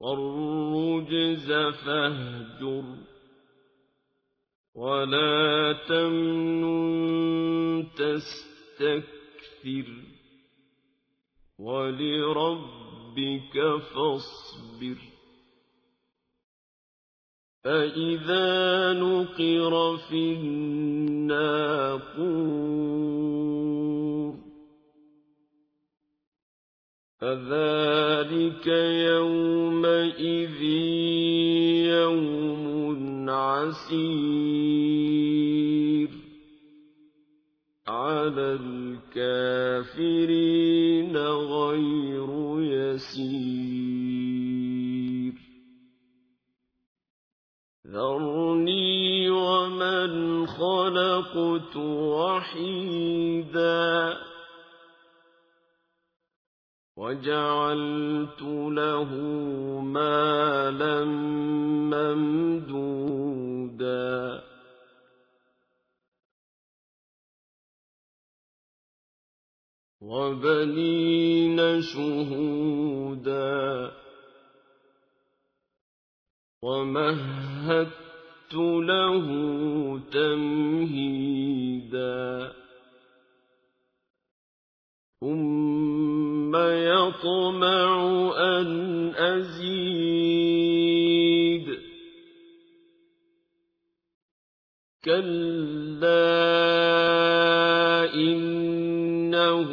والرجز فاهجر ولا تمنن تستكثر ولربك فاصبر فإذا نقر في الناقور فذلك يومئذ يوم عسير على الكافرين غير يسير ذرني ومن خلقت وحيدا وجعلت له مالا ممدودا. وبنين شهودا. ومهدت له تمهيدا. يطمع أن أزيد. كلا إنه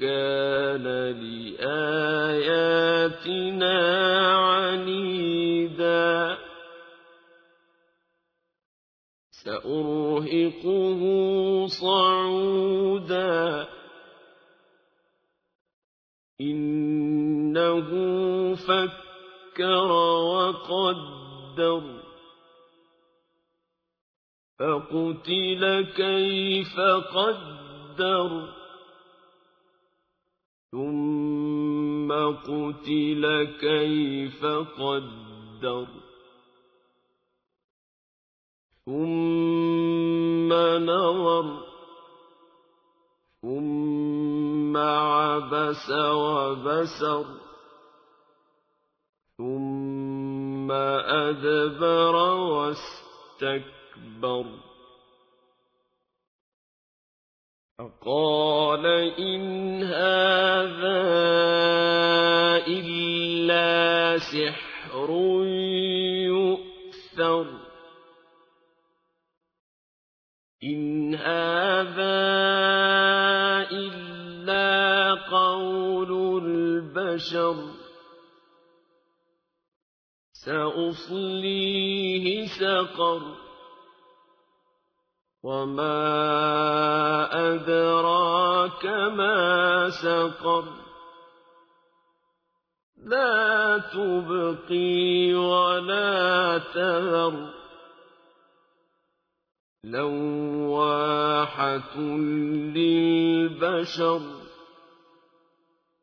كان لآياتنا عنيدا. سأرهقه صعودا. إنه فكر وقدر. فقتل كيف قدر. ثم قتل كيف قدر. ثم نظر. ثم عبس وبسر ثم أدبر واستكبر. فقال إن هذا إلا سحر يؤثر إن هذا البشر سأصليه سقر وما أدراك ما سقر لا تبقي ولا تذر لواحة للبشر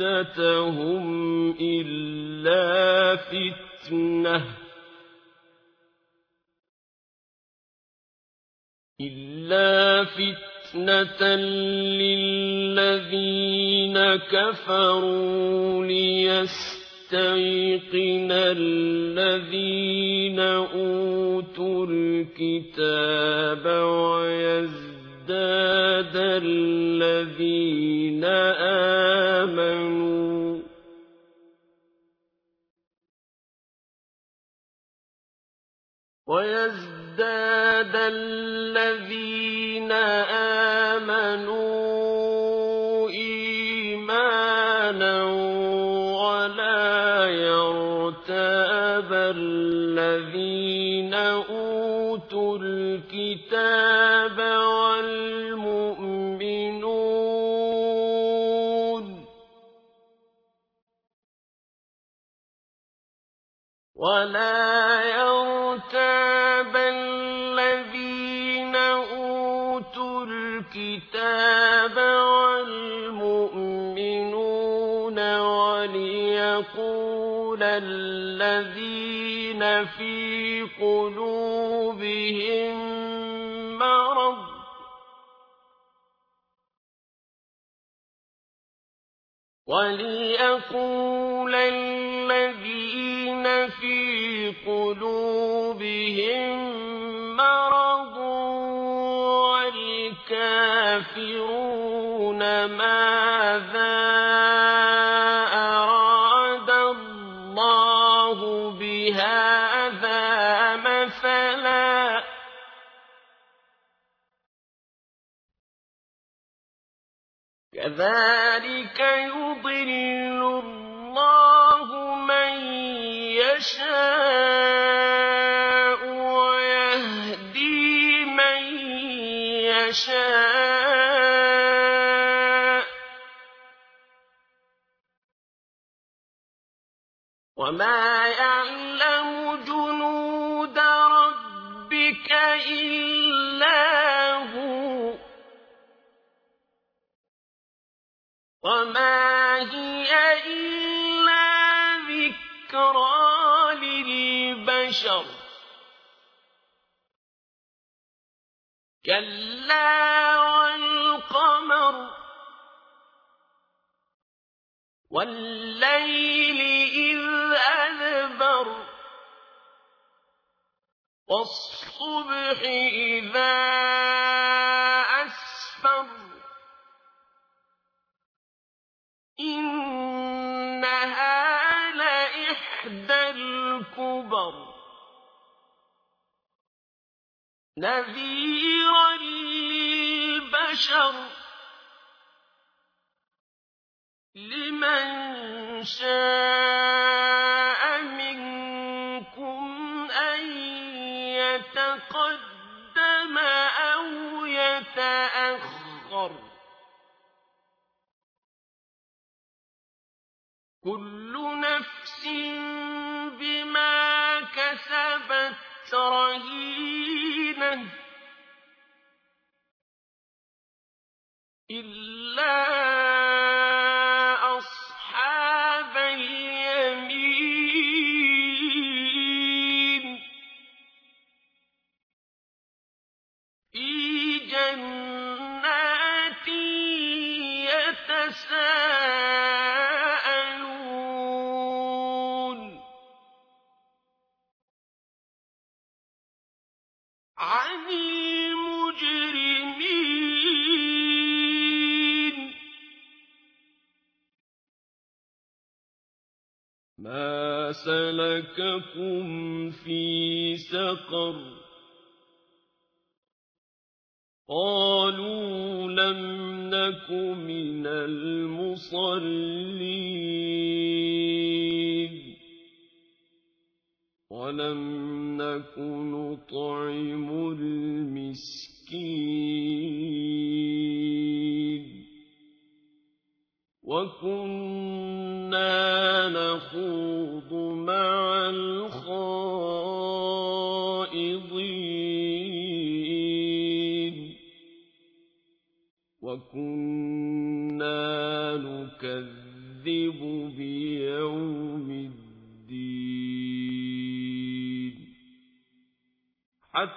عدتهم إلا فتنة إلا فتنة للذين كفروا ليستيقن الذين أوتوا الكتاب ويزداد الذين آمنوا. ويزداد يزداد الذين آمنوا إيمانا ولا يرتاب الذين أوتوا الكتاب يرتاب الذين أوتوا الكتاب والمؤمنون وليقول الذين في قلوبهم مرض وليقول الذين في قلوبهم مثلا. كذلك يضل الله من يشاء ويهدي من يشاء. وما يعلم وما هي إلا ذكرى للبشر كلا والقمر والليل إذ أدبر والصبح إذا نذيرا للبشر. لمن شاء إلا سلككم في سقر قالوا لم نك من المصلين ولم نك نطعم المسكين وكنا نخوض مع الخائضين. وكنا نكذب بيوم الدين. حتى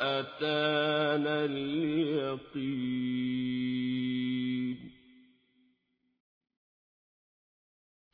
أتانا اليقين.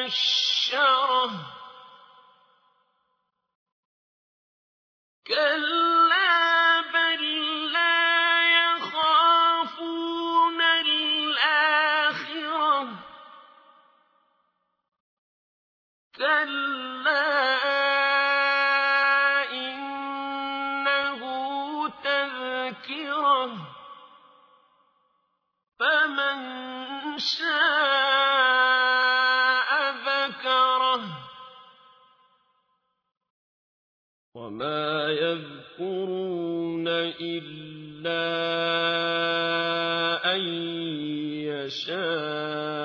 مُّنَشَّرَةً ۚ كَلَّا بَل لَّا يَخَافُونَ الْآخِرَةَ ۚ. كَلَّا إِنَّهُ تَذْكِرَةٌ. فَمَن شَاءَ وَمَا يَذْكُرُونَ إِلَّا أَن يَشَاءَ.